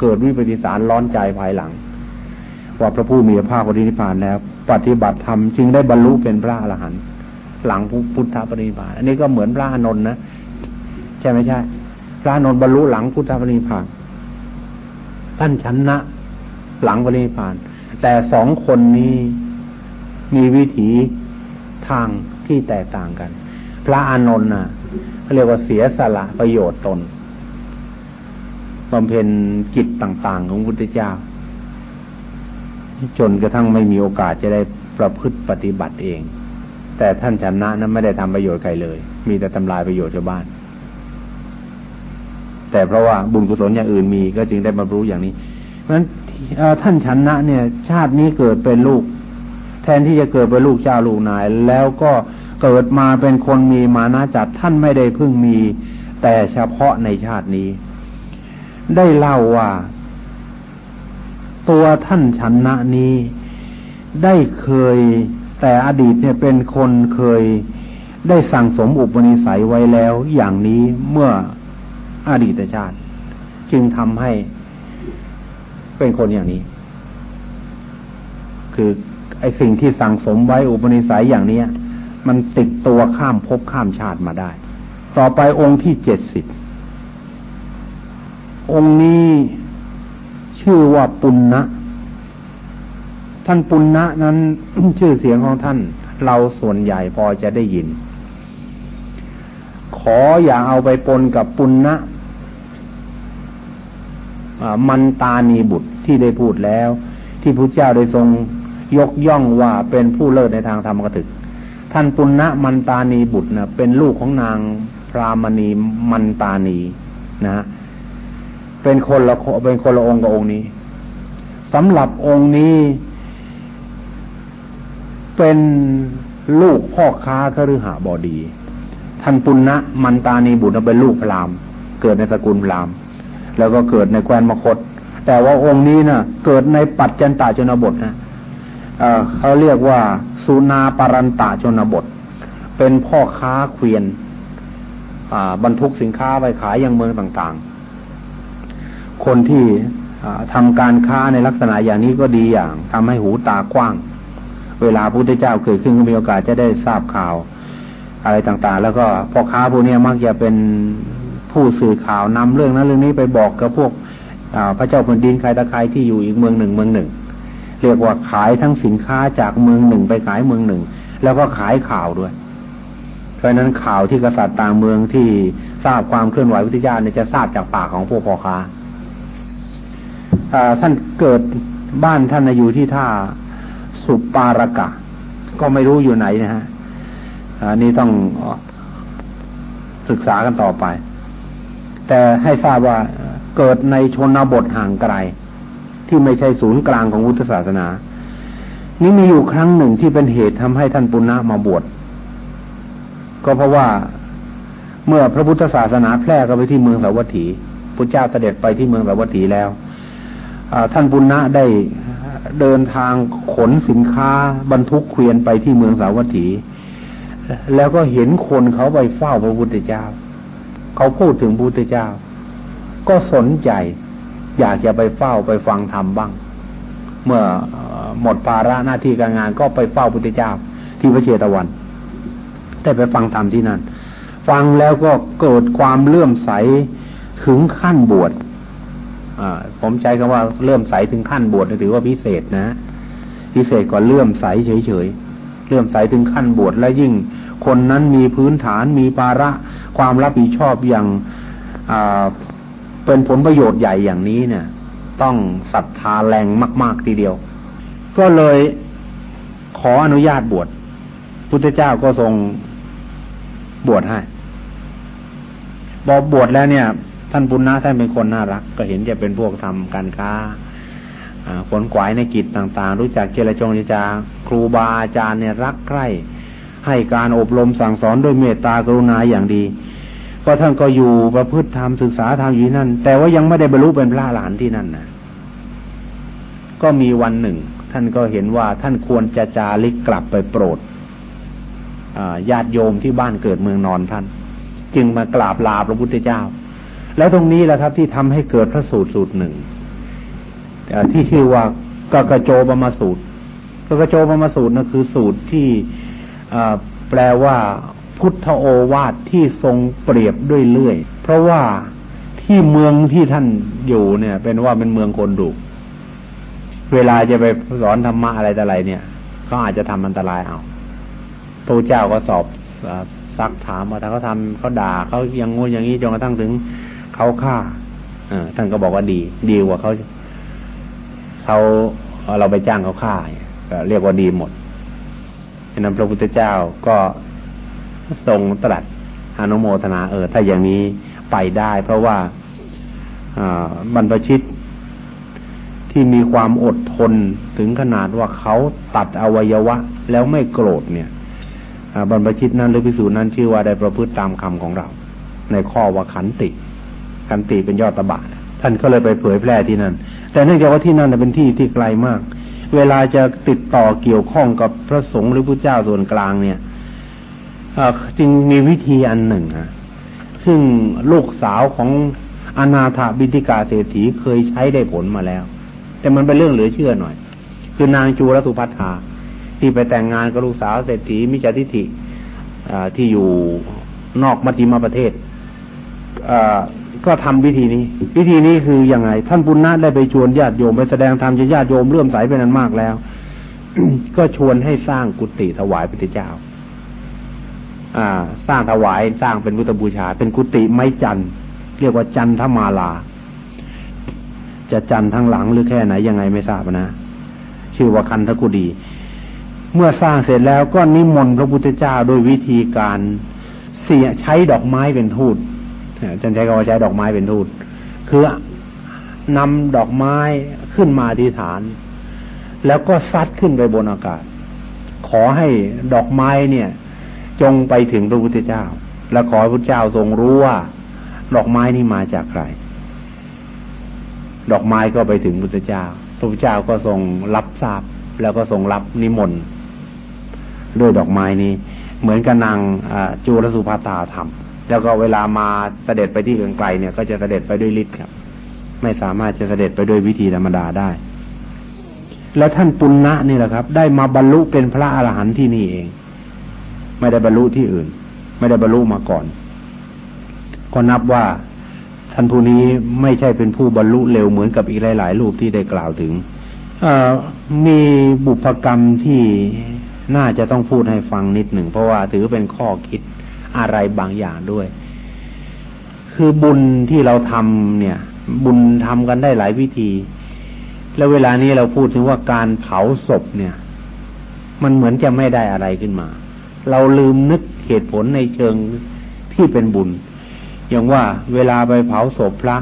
เกิดวิปฏิสารร้อนใจภายหลังว่าพระผู้มีพระภาคปฏินิพานแล้ว ปฏิบัติธรรมจึงได้บรรลุเป็นพระอรหันต์หลังพุทธปฏินิพาน อันนี้ก็เหมือนพระอนนท์นะ ใช่ไหมใช่ พระอนนท์บรรลุหลังพุทธปฏินิพาน ท่านชนะ หลังปฏินิพาน แต่สองคนนี้มีวิถีทางที่แตกต่างกัน พระอานนท์น่ะเขาเรียกว่าเสียสละประโยชน์ตนบำเพ็ญกิจต่าง ๆ ของพุทธเจ้า จนกระทั่งไม่มีโอกาสจะได้ประพฤติปฏิบัติเอง แต่ท่านชนะนั้นไม่ได้ทำประโยชน์ใครเลย มีแต่ทำลายประโยชน์ชาวบ้าน แต่เพราะว่าบุญกุศลอย่างอื่นมี ก็จึงได้มารู้อย่างนี้ เพราะฉะนั้นท่านชนะเนี่ย ชาตินี้เกิดเป็นลูก แทนที่จะเกิดเป็นลูกเจ้าลูกนาย แล้วก็เกิดมาเป็นคนมีมานะจัดท่านไม่ได้เพิ่งมี แต่เฉพาะในชาตินี้ ได้เล่าว่า ตัวท่านชนะนี้ได้เคยแต่อดีตเนี่ยเป็นคนเคยได้สั่งสมอุปนิสัยไว้แล้ว อย่างนี้เมื่อ อดีตชาติ จึงทำให้เป็นคนอย่างนี้ คือไอ้สิ่งที่สั่งสมไว้อุปนิสัยอย่างนี้มันติดตัวข้ามภพข้ามชาติมาได้ ต่อไปองค์ที่เจ็ดสิบองค์นี้ชื่อว่าปุณณะท่านปุณณะนั้น ชื่อเสียงของท่าน เราส่วนใหญ่พอจะได้ยิน ขออย่าเอาไปปนกับปุณณะมันตานีบุตรที่ได้พูดแล้ว ที่พระเจ้าได้ทรงยกย่องว่าเป็นผู้เลิศในทางธรรมกถึก ท่านปุณณะมันตานีบุตรนะเป็นลูกของนางพรามณีมันตานีนะ เป็นคนละเป็นคนละองค์กับองค์นี้สำหรับองค์นี้ เป็นลูกพ่อค้าคฤหบดี ท่านปุณณะมันตานีบุตรเป็นลูกพราหมณ์เกิดในสกุลพราหมณ์แล้วก็เกิดในแคว้นมคต แต่ว่าองค์นี้นะ่ะ เกิดในปัจจันตาชนบทนะเขาเรียกว่าสุนาปรันตะชนบท เป็นพ่อค้าเกวียนบรรทุกสินค้าไปขายยังเมืองต่างๆ คนที่ทำการค้าในลักษณะอย่างนี้ก็ดีอย่างทำให้หูตากว้าง เวลาพระพุทธเจ้าเกิดขึ้นก็มีโอกาสจะได้ทราบข่าว อะไรต่างๆ แล้วก็พ่อค้าพวกนี้มักจะเป็นผู้สื่อข่าวนำเรื่องนั้นเรื่องนี้ไปบอกกับพวกพระเจ้าแผ่นดินใครตะใครที่อยู่อีกเมืองหนึ่งเมืองหนึ่ง เรียกว่าขายทั้งสินค้าจากเมืองหนึ่งไปขายเมืองหนึ่ง แล้วก็ขายข่าวด้วย เพราะนั้นข่าวที่กษัตริย์ต่างเมืองที่ทราบความเคลื่อนไหววิทยาเนี่ยจะทราบจากปากของพวกพ่อค้าท่านเกิดบ้านท่านอยู่ที่ท่าสุปปารกะ ก็ไม่รู้อยู่ไหนนะฮะ อันนี้ต้องศึกษากันต่อไป แต่ให้ทราบว่าเกิดในชนบทห่างไกล ที่ไม่ใช่ศูนย์กลางของพุทธศาสนา นี่มีอยู่ครั้งหนึ่งที่เป็นเหตุทำให้ท่านปุณณะมาบวชก็เพราะว่าเมื่อพระพุทธศาสนาแพร่เข้าไปที่เมืองสาวัตถีพระเจ้าเสด็จไปที่เมืองสาวัตถีแล้วท่านปุณณะได้เดินทางขนสินค้าบรรทุกเกวียนไปที่เมืองสาวัตถี แล้วก็เห็นคนเขาไปเฝ้าพระพุทธเจ้า เขาพูดถึงพระพุทธเจ้า ก็สนใจ อยากจะไปเฝ้าไปฟังธรรมบ้าง เมื่อหมดภาระหน้าที่การงานก็ไปเฝ้าพุทธเจ้า ที่พระเชตวัน ได้ไปฟังธรรมที่นั่น ฟังแล้วก็เกิดความเลื่อมใสถึงขั้นบวชผมใช้คำว่าเลื่อมใสถึงขั้นบวชถือว่าพิเศษนะ พิเศษกว่าเลื่อมใสเฉยๆเลื่อมใสถึงขั้นบวชและยิ่ง คนนั้นมีพื้นฐานมีภาระความรับผิดชอบอย่างเป็นผลประโยชน์ใหญ่อย่างนี้เนี่ย ต้องศรัทธาแรงมาก ๆทีเดียว ก็เลยขออนุญาตบวชพุทธเจ้าก็ทรงบวชให้บอกบวชแล้วเนี่ย ท่านบุญนาท่านเป็นคนน่ารัก ก็เห็นจะเป็นพวกทำการค้าขนขวายในกิจต่าง ๆ รู้จักเจรจงเจาครูบาอาจารย์เนี่ยรักใคร่ ให้การอบรมสั่งสอนด้วยเมตตากรุณาอย่างดี ก็ท่านก็อยู่ประพฤติธรรมศึกษาธรรมอยู่นั่น แต่ว่ายังไม่ได้บรรลุเป็นพระหลานที่นั่นนะก็มีวันหนึ่ง ท่านก็เห็นว่าท่านควรจะจาริกกลับไปโปรดญาติโยมที่บ้านเกิดเมืองนอนท่าน จึงมากราบลาพระพุทธเจ้า แล้วตรงนี้แหละครับ ที่ทำให้เกิดพระสูตรสูตรหนึ่งที่ชื่อว่ากกระโจบมาสูตรกกระโจบมาสูตรนั่นคือสูตรที่ แปลว่าพุทธโอวาทที่ทรงเปรียบด้วยเลื่อย เพราะว่าที่เมืองที่ท่านอยู่เนี่ย เป็นว่าเป็นเมืองคนดุเวลาจะไปสอนธรรมะอะไรแต่อะไรเนี่ยเขาอาจจะทำอันตรายเอาพระเจ้าก็สอบซักถามว่าถ้าเขาทาเขาด่าเขาย่างงูอย่างนี้จนกระทั่งถึงเขาฆ่าอท่านก็บอกว่าดี ดีกว่าเขาเขาเราไปจ้างเขาฆ่าเรียกว่าดีหมด นั้นพระพุทธเจ้าก็ทรงตรัสอนุโมทนาเออ ถ้าอย่างนี้ไปได้ เพราะว่าบรรพชิตที่มีความอดทนถึงขนาดว่าเขาตัดอวัยวะ แล้วไม่โกรธเนี่ยบรรพชิตนั้นหรือพิสูจน์นั้นชื่อว่าได้ประพฤติตามคำของเรา ในข้อว่าขันติ ขันติเป็นยอดตบะท่านก็เลยไปเผยแพร่ที่นั่น แต่เนื่องจากว่าที่นั่นเป็นที่ที่ไกลมาก เวลาจะติดต่อเกี่ยวข้องกับพระสงฆ์หรือพระเจ้าส่วนกลางเนี่ยจึงมีวิธีอันหนึ่งะซึ่งลูกสาวของอนาถบิติกาเศรษฐีเคยใช้ได้ผลมาแล้ว แต่มันเป็นเรื่องเหลือเชื่อหน่อย คือนางจูรสุภัทธาที่ไปแต่งงานกับลูกสาวเศรษฐีมิจฉาทิฐิที่อยู่นอกมัจจิมาประเทศ ก็ทำวิธีนี้ วิธีนี้คืออยังไง ท่านปุณณะได้ไปชวนญาติโยมไปแสดงธรรมญาติโยมเลื่อมใสเป็นนั้นมากแล้ว ก็ชวนให้สร้างกุฏิถวายพระเจ้า อ่า สร้างถวายสร้างเป็นพุทธบูชา เป็นกุฏิไม้จันเรียกว่าจันทมาลา จะจันทั้งหลังหรือแค่ไหนยังไงไม่ทราบนะ ชื่อว่าคันทกุดี เมื่อสร้างเสร็จแล้วก็นิมนต์พระพุทธเจ้าโดยวิธีการเสียใช้ดอกไม้เป็นทูต จันใช้คำว่าใช้ดอกไม้เป็นทูตคือนำดอกไม้ขึ้นมาที่ฐาน แล้วก็ซัดขึ้นไปบนอากาศ ขอให้ดอกไม้เนี่ย จงไปถึงพระพุทธเจ้า และขอพระพุทธเจ้าทรงรู้ว่า ดอกไม้นี้มาจากใคร ดอกไม้ก็ไปถึงพระพุทธเจ้า พระพุทธเจ้าก็ทรงรับทราบ แล้วก็ทรงรับนิมนต์ด้วยดอกไม้นี้ เหมือนกับนางจูรสุภาตาทำ แล้วก็เวลามาเสด็จไปที่อื่นไกลเนี่ย ก็จะเสด็จไปด้วยฤทธิ์ครับ ไม่สามารถจะเสด็จไปด้วยวิธีธรรมดาได้ แล้วท่านปุณณะนี่แหละครับ ได้มาบรรลุเป็นพระอรหันต์ที่นี่เอง ไม่ได้บรรลุที่อื่น ไม่ได้บรรลุมาก่อน ก็นับว่าท่านผู้นี้ไม่ใช่เป็นผู้บรรลุเร็วเหมือนกับอีกหลาย ๆ รูปที่ได้กล่าวถึงมีบุพกรรมที่น่าจะต้องพูดให้ฟังนิดหนึ่ง เพราะว่าถือเป็นข้อคิด อะไรบางอย่างด้วย คือบุญที่เราทำเนี่ย บุญทำกันได้หลายวิธี แล้วเวลานี้เราพูดถึงว่าการเผาศพเนี่ย มันเหมือนจะไม่ได้อะไรขึ้นมา เราลืมนึกเหตุผลในเชิงที่เป็นบุญ อย่างว่าเวลาไปเผาศพพระ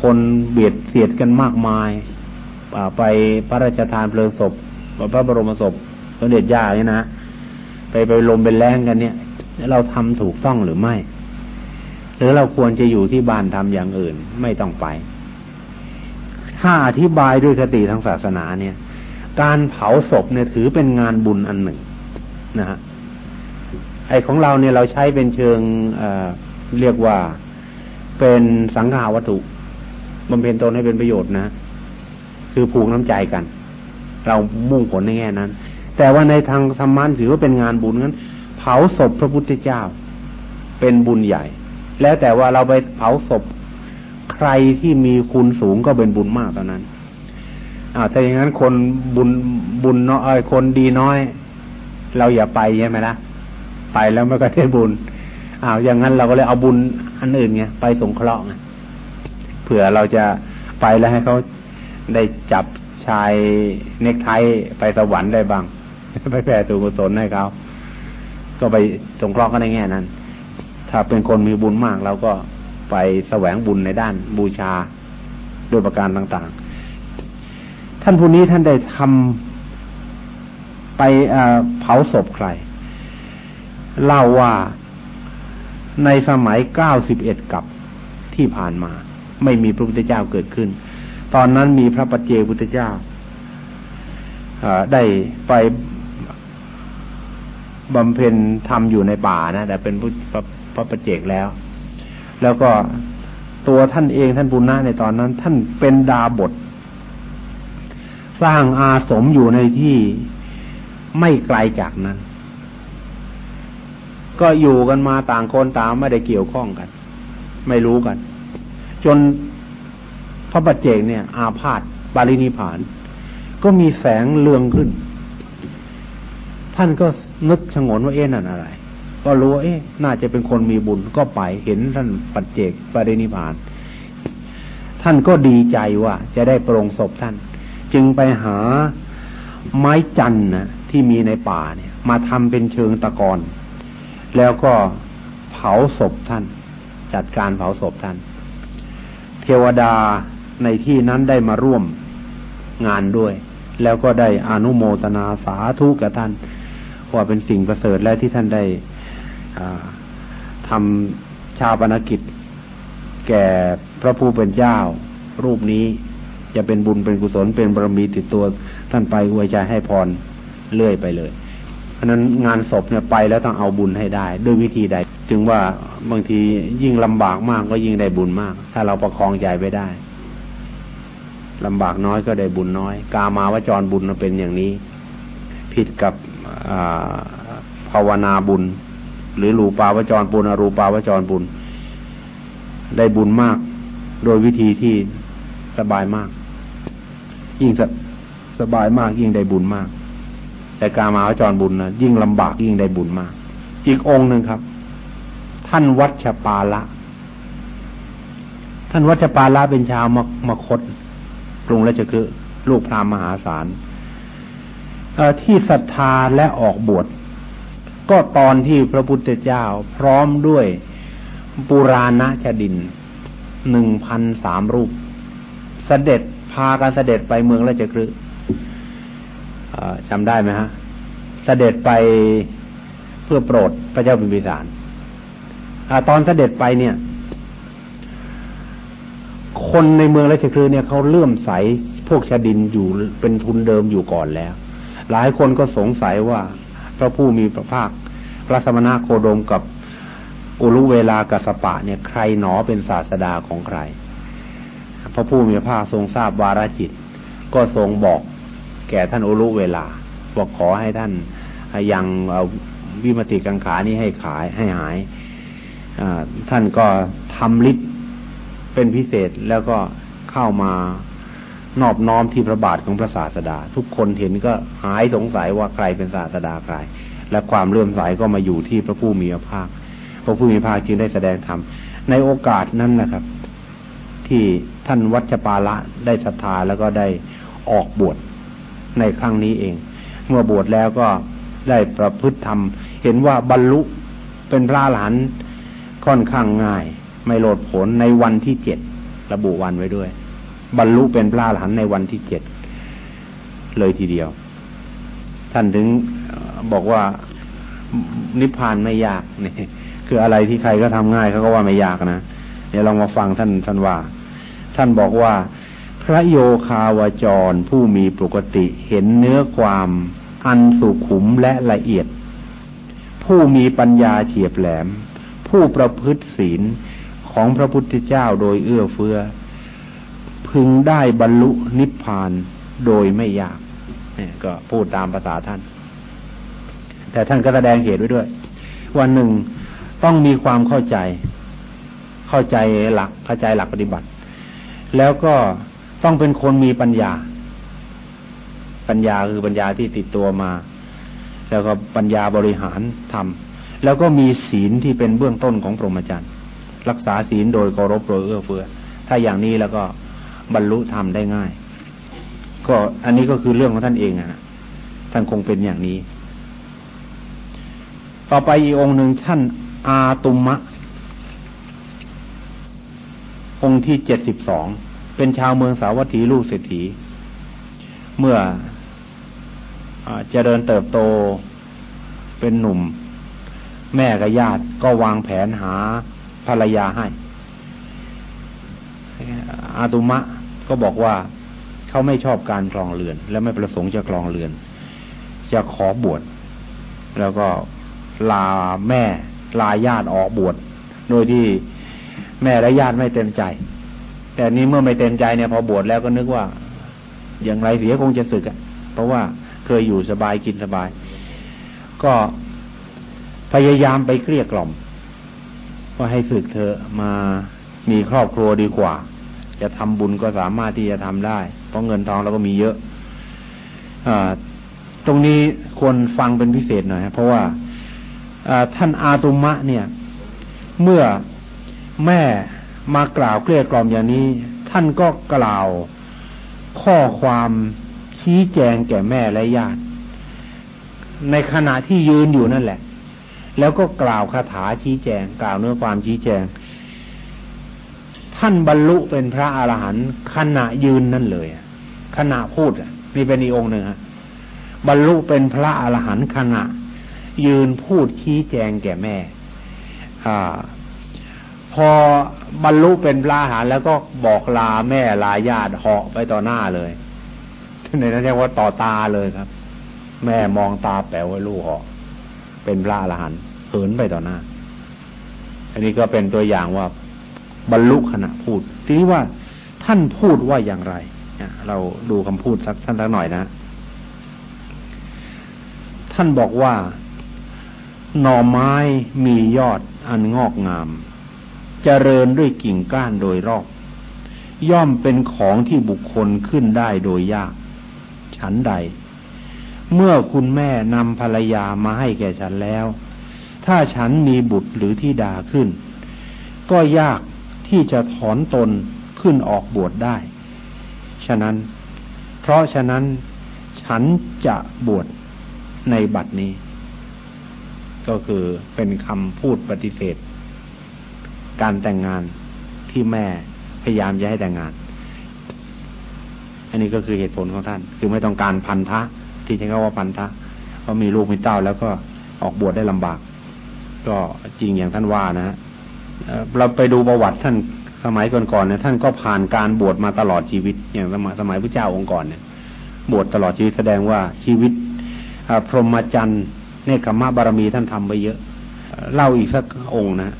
คนเบียดเสียดกันมากมายไปพระราชทานเพลิงศพพระบรมศพสมเด็จย่าเนี่ยนะไปไปลมเป็นแรงกันเนี่ย เราทำถูกต้องหรือไม่ หรือเราควรจะอยู่ที่บ้านทำอย่างอื่น ไม่ต้องไป ถ้าอธิบายด้วยคติทางศาสนาเนี่ย การเผาศพเนี่ยถือเป็นงานบุญอันหนึ่งนะฮะไอของเราเนี่ยเราใช้เป็นเชิงเเรียกว่าเป็นสังขาวัตถุบำเพ็ญตนให้เป็นประโยชน์นะ คือผูกน้ำใจกัน เรามุ่งผลในแง่นั้น แต่ว่าในทางสมานถือว่าเป็นงานบุญนั้น ผาศพพระพุทธเจ้า เป็นบุญใหญ่ แล้วแต่ว่าเราไปเผาศพใครที่มีคุณสูงก็เป็นบุญมากตอนนั้นอ่าถ้าอย่างนั้นคนบุญบุญน้อยคนดีน้อย เราอย่าไปใช่ไหมล่ะไปแล้วไม่ก็ได้บุญอ้าวอย่างนั้นเราก็เลยเอาบุญอันอื่นไงไปสงเคราะห์ไงเผื่อเราจะไปแล้วให้เขาได้จับชายเนกไทไปสวรรค์ได้บ้างไปแผ่ตัวกุศลให้เขา ก็ไปสงเคราะห์กันในแง่นั้น ถ้าเป็นคนมีบุญมากเราก็ไปแสวงบุญในด้านบูชาด้วยประการต่างๆ ท่านผู้นี้ท่านได้ทำไปเผาศพใคร เล่าว่าในสมัยเก้าสิบเอ็ดกับที่ผ่านมา ไม่มีพระพุทธเจ้าเกิดขึ้น ตอนนั้นมีพระปัจเจพุทธเจ้าได้ไป บำเพ็ญธรรมอยู่ในป่านะแต่เป็นพระพระปัจเจกแล้ว แล้วก็ตัวท่านเองท่านปุณณะในตอนนั้น ท่านเป็นดาบท สร้างอาสมอยู่ในที่ไม่ไกลจากนั้น ก็อยู่กันมาต่างคนต่างไม่ได้เกี่ยวข้องกัน ไม่รู้กัน จนพระปัจเจกเนี่ย อาพาธบาลินิพาน ก็มีแสงเลืองขึ้น ท่านก็นึกชงนว่าเอ๊ะนั่นอะไร ก็รู้ว่าเอ๊ะน่าจะเป็นคนมีบุญก็ไปเห็นท่านปัจเจกบาลินิพาน ท่านก็ดีใจว่าจะได้โปรงศพท่าน จึงไปหาไม้จันนะที่มีในป่าเนี่ย มาทำเป็นเชิงตะกอนแล้วก็เผาศพท่าน จัดการเผาศพท่าน เทวดาในที่นั้นได้มาร่วมงานด้วย แล้วก็ได้อนุโมทนาสาธุกับท่าน ว่าเป็นสิ่งประเสริฐและที่ท่านได้ทำชาปนกิจ แก่พระผู้เป็นเจ้า รูปนี้จะเป็นบุญเป็นกุศลเป็นบารมีติดตัวท่านไปอวยใจให้พรเรื่อยไปเลยเพราะนั้นงานศพเนี่ยไปแล้วต้องเอาบุญให้ได้ ด้วยวิธีใด จึงว่าบางทียิ่งลำบากมากก็ยิ่งได้บุญมาก ถ้าเราประคองใจไปได้ลำบากน้อยก็ได้บุญน้อย กามาวจรบุญเป็นอย่างนี้ ผิดกับ ภาวนาบุญ หรือรูปาวจรบุญอรูปาวจรบุญ ได้บุญมาก โดยวิธีที่สบายมาก ยิ่งสสบายมากยิ่งได้บุญมาก แต่การมาวจรบุญนะยิ่งลำบากยิ่งได้บุญมาก อีกองค์หนึ่งครับ ท่านวัชปาละ ท่านวัชปาละเป็นชาวมมคตกรุงราชคือลูกพราหมณ์มหาศาล ที่ศรัทธาและออกบวชก็ตอนที่พระพุทธเจ้าพร้อมด้วยปุราณชดินหนึ่งพันสามรูปเสด็จพากันเสด็จไปเมืองราชคฤห์จำได้ไหมฮะเสด็จไปเพื่อโปรดพระเจ้าพิมพิสารอตอนเสด็จไปเนี่ย คนในเมืองราชคฤห์เนี่ยเขาเลื่อมใสพวกชาดินอยู่เป็นทุนเดิมอยู่ก่อนแล้ว หลายคนก็สงสัยว่า พระผู้มีพระภาคพระสมณะโคดมกับอุลุเวลากัสปะเนี่ยใครหนอเป็นศาสดาของใคร พระผู้มีพระภาคทรงทราบวาระจิต ก็ทรงบอกแก่ท่านอุรุเวลา บอกขอให้ท่านยังวิมติกังขานี้ให้ขายให้หายท่านก็ทำฤทธิ์เป็นพิเศษแล้วก็เข้ามา นอบน้อมที่พระบาทของพระศาสดา ทุกคนเห็นก็หายสงสัยว่าใครเป็นศาสดาใคร และความเลื่อมใสก็มาอยู่ที่พระผู้มีพระภาค พระผู้มีพระภาคจึงได้แสดงธรรมในโอกาสนั้นนะครับ ที่ท่านวัชปาละได้ศรัทธาแล้วก็ได้ออกบวชในครั้งนี้เอง เมื่อบวชแล้วก็ได้ประพฤติธรรม เห็นว่าบรรลุเป็นพระหลานค่อนข้างง่าย ไม่โลดผลในวันที่เจ็ดระบุวันไว้ด้วย บรรลุเป็นพระหลานในวันที่เจ็ดเลยทีเดียว ท่านถึงบอกว่านิพพานไม่ยากนี่คืออะไรที่ใครก็ทำง่ายเขาก็ว่าไม่ยากนะเดี๋ยวลองมาฟังท่านท่านว่า ท่านบอกว่า พระโยคาวจรผู้มีปกติเห็นเนื้อความอันสุขุมและละเอียด ผู้มีปัญญาเฉียบแหลม ผู้ประพฤติศีลของพระพุทธเจ้าโดยเอื้อเฟื้อ พึงได้บรรลุนิพพานโดยไม่ยากเนี่ยก็พูดตามภาษาท่าน แต่ท่านก็แสดงเหตุไว้ด้วย วันหนึ่งต้องมีความเข้าใจ เข้าใจหลักเข้าใจหลักปฏิบัติ แล้วก็ต้องเป็นคนมีปัญญา ปัญญาคือปัญญาที่ติดตัวมา แล้วก็ปัญญาบริหารทำแล้วก็มีศีลที่เป็นเบื้องต้นของพรหมจรรย์รักษาศีลโดยเคารพโดยเอื้อเฟื้อถ้าอย่างนี้แล้วก็ บรรลุธรรมได้ง่าย ก็อันนี้ก็คือเรื่องของท่านเองนะท่านคงเป็นอย่างนี้ ต่อไปอีกองหนึ่งท่านอาตุมะ องค์ที่เจ็ดสิบสองเป็นชาวเมืองสาวัตถีลูกเศรษฐี เมื่ออเจริญเติบโตเป็นหนุ่ม แม่กับญาติก็วางแผนหาภรรยาให้ อาตุมะก็บอกว่าเขาไม่ชอบการคลองเรือน และไม่ประสงค์จะคลองเรือน จะขอบวชแล้วก็ลาแม่ลาญาติออกบวชโดยที่แม่และญาติไม่เต็มใจ แต่นี้เมื่อไม่เต็มใจเนี่ยพอบวชแล้วก็นึกว่า อย่างไรเสียคงจะสึกอะ่ะ เพราะว่าเคยอยู่สบายกินสบาย ก็พยายามไปเกลี้ยกล่อมว่าให้สึกเธอมามีครอบครัวดีกว่า จะทำบุญก็สามารถที่จะทำได้ เพราะเงินทองเราก็มีเยอะอตรงนี้ควรฟังเป็นพิเศษหน่อยเพราะว่าท่านอาตุมะเนี่ย เมื่อแม่มากล่าวเกลี้ยกล่อมอย่างนี้ ท่านก็กล่าวข้อความชี้แจงแก่แม่และญาติ ในขณะที่ยืนอยู่นั่นแหละ แล้วก็กล่าวคาถาชี้แจง กล่าวเนื้อความชี้แจง ท่านบรรลุเป็นพระอรหันต์ขณะยืนนั่นเลยขณะพูดนี่เป็นอีกองหนึ่งบรรลุเป็นพระอรหันต์ขณะ ยืนพูดชี้แจงแก่แม่อพอบรรลุเป็นพระอรหันต์แล้วก็บอกลาแม่ลาญาติเหาะไปต่อหน้าเลยในนั้นเรียกว่าต่อตาเลยครับ แม่มองตาแป๋วไว้ลูกเหาะเป็นพระอรหันต์เหินไปต่อหน้า อันนี้ก็เป็นตัวอย่างว่า บรรลุขณะพูด ทีนี้ว่าท่านพูดว่าอย่างไรเราดูคำพูดสักสั้นสักหน่อยนะ ท่านบอกว่า หน่อไม้มียอดอันงอกงามเจริญด้วยกิ่งก้านโดยรอบ ย่อมเป็นของที่บุคคลขึ้นได้โดยยาก ฉันใด เมื่อคุณแม่นำภรรยามาให้แก่ฉันแล้ว ถ้าฉันมีบุตรหรือที่ดาขึ้น ก็ยาก ที่จะถอนตนขึ้นออกบวชได้ ฉะนั้น เพราะฉะนั้นฉันจะบวชในบัดนี้ ก็คือเป็นคำพูดปฏิเสธ การแต่งงานที่แม่พยายามจะให้แต่งงาน อันนี้ก็คือเหตุผลของท่าน คือไม่ต้องการพันธะ ที่ใช้คำว่าพันธะเพราะมีลูกมีเต้าแล้วก็ออกบวชได้ลำบาก ก็จริงอย่างท่านว่านะฮะ เราไปดูประวัติท่านสมัยก่อนๆเนี่ยท่านก็ผ่านการบวชมาตลอดชีวิต อย่างสมัยสมัยพระเจ้าองค์ก่อนเนี่ย บวชตลอดชีวิตแสดงว่าชีวิตพรหมจรรย์เนคขมะบารมีท่านทำไปเยอะเล่าอีกสักองค์นะ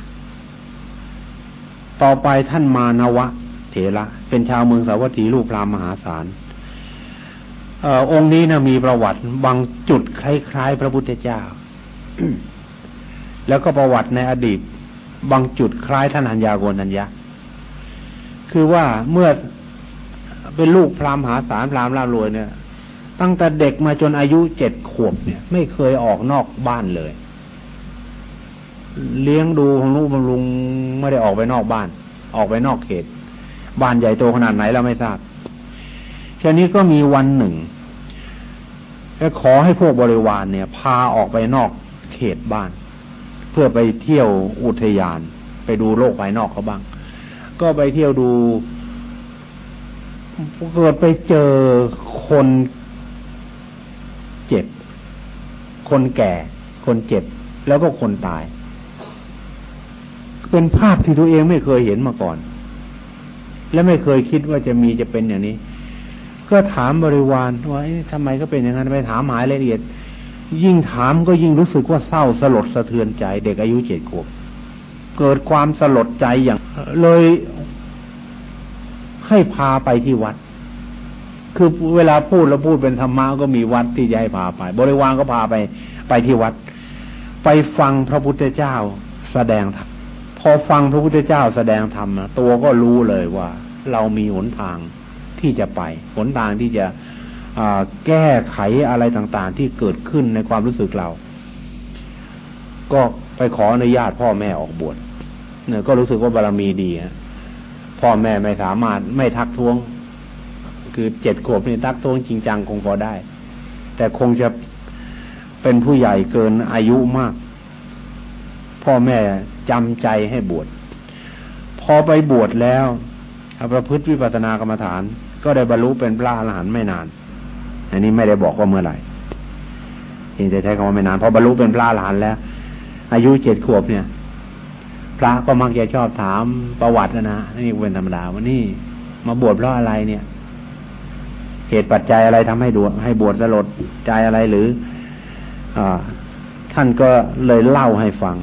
ต่อไปท่านมานวะ เถระเป็นชาวเมืองสาวัตถีลูกพรามมหาศาลอองค์นี้นะมีประวัติบางจุดคล้ายๆ พระพุทธเจ้า แล้วก็ประวัติในอดีต บางจุดคล้ายท่านหัญญาโกนัญญาคือว่าเมื่อเป็นลูกพรามหาศาลพรามร่ารวยเนี่ย ตั้งแต่เด็กมาจนอายุเจ็ดขวบเนี่ย ไม่เคยออกนอกบ้านเลย เลี้ยงดูของลูกบำรุงไม่ได้ออกไปนอกบ้าน ออกไปนอกเขต บ้านใหญ่โตขนาดไหนเราไม่ทราบชนี้ก็มีวันหนึ่งขอให้พวกบริวารเนี่ย พาออกไปนอกเขตบ้าน เพื่อไปเที่ยวอุทยาน ไปดูโลกภายนอกเขาบ้าง ก็ไปเที่ยวดูเกิดไปเจอคนเจ็บ คนแก่ คนเจ็บ แล้วก็คนตาย เป็นภาพที่ตัวเองไม่เคยเห็นมาก่อน และไม่เคยคิดว่าจะมีจะเป็นอย่างนี้ ก็ถามบริวารว่าทำไมก็เป็นอย่างนั้นไปถามหมายรายละเอียด ยิ่งถามก็ยิ่งรู้สึกว่าเศร้าสลดสะเทือนใจเด็กอายุเจ็ดขวบ เกิดความสลดใจอย่าง เลยให้พาไปที่วัด คือเวลาพูดแล้วพูดเป็นธรรมะก็มีวัดที่จะให้พาไป บริวารก็พาไปไปที่วัด ไปฟังพระพุทธเจ้าแสดงธรรมพอฟังพระพุทธเจ้าแสดงธรรมนะตัวก็รู้เลยว่า เรามีหนทางที่จะไป หนทางที่จะ แก้ไขอะไรต่างๆ ที่เกิดขึ้นในความรู้สึกเรา ก็ไปขออนุญาตพ่อแม่ออกบวชเนี่ยก็รู้สึกว่าบารรมีดีฮะพ่อแม่ไม่สามารถไม่ทักท้วง คือเจ็ดขวบนี่ตักท้วงจริงจังคงพอได้ แต่คงจะเป็นผู้ใหญ่เกินอายุมาก พ่อแม่จำใจให้บวชพอไปบวชแล้วประพฤติวิปัสสนากรรมฐาน ก็ได้บรรลุเป็นพระอรหันต์ไม่นาน อันนี้ไม่ได้บอกว่าเมื่อไหร่ยังจะใช้คำว่าไม่นานเพอบรรลุเป็นพระอรหันแล้ว อายุเจ็ดขวบเนี่ย พระก็มักจะชอบถามประวัตินะนี่เป็นธรรมดาว่านี่ มาบวชเพราะอะไรเนี่ย เหตุปัจจัยอะไรทำให้ดวให้บวชสลดใจอะไรหรืออท่านก็เลยเล่าให้ฟัง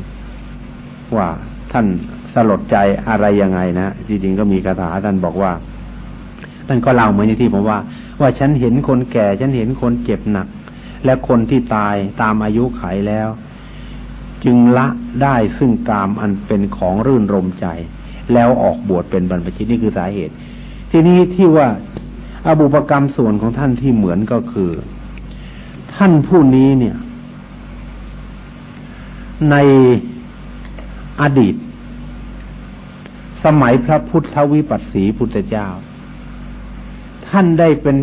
ว่าท่านสลดใจอะไรยังไงนะจริงๆก็มีคาถาท่านบอกว่า ท่านก็เล่าเหมือนที่ผมว่า ว่าฉันเห็นคนแก่ ฉันเห็นคนเจ็บหนัก และคนที่ตายตามอายุไขแล้ว จึงละได้ซึ่งกามอันเป็นของรื่นรมใจ แล้วออกบวชเป็นบรรพชิตนี่คือสาเหตุ ทีนี้ที่ว่าอาบุปกรรมส่วนของท่านที่เหมือนก็คือ ท่านผู้นี้เนี่ย ในอดีต สมัยพระพุทธวิปัสสีพุทธเจ้า ท่านได้เป็น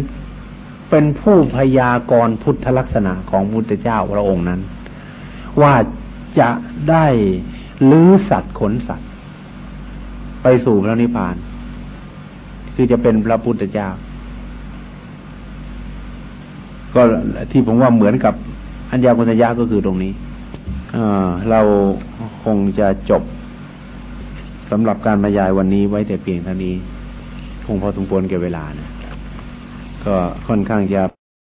เป็นผู้พยากรณ์พุทธลักษณะของพุทธเจ้าพระองค์นั้น ว่าจะได้ลื้อสัตว์ขนสัตว์ ไปสู่พระนิพพาน คือจะเป็นพระพุทธเจ้า ก็ที่ผมว่าเหมือนกับอัญญาคุญญาก็คือตรงนี้เราคงจะจบสำหรับการบรรยายวันนี้ไว้แต่เพียงเท่านี้ คงพอสมควรแก่เวลานะ ก็ค่อนข้างจะ